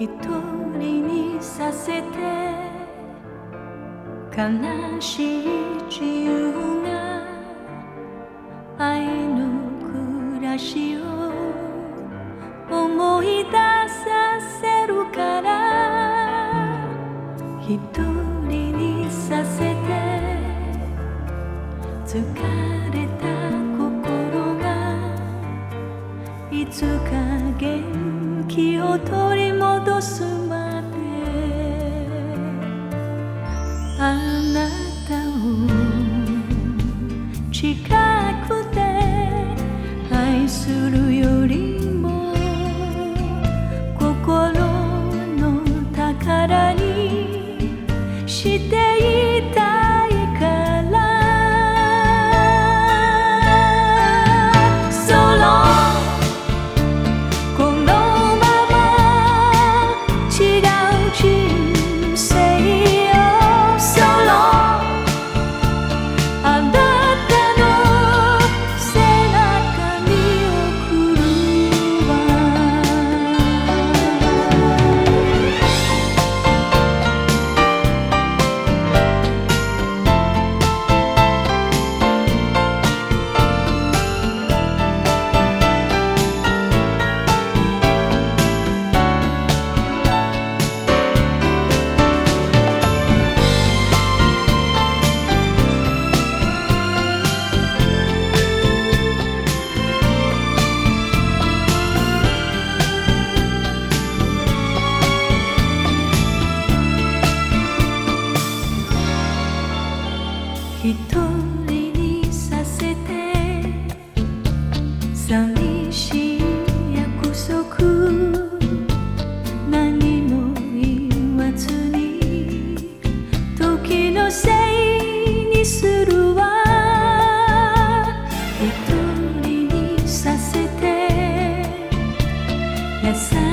一人にさせて悲しい自由が愛の暮らしを一人にさせて。疲れた心がいつか元気を取り戻す。一人にさせて寂しい。約束何も言わずに時のせいにするわ一人にさせて優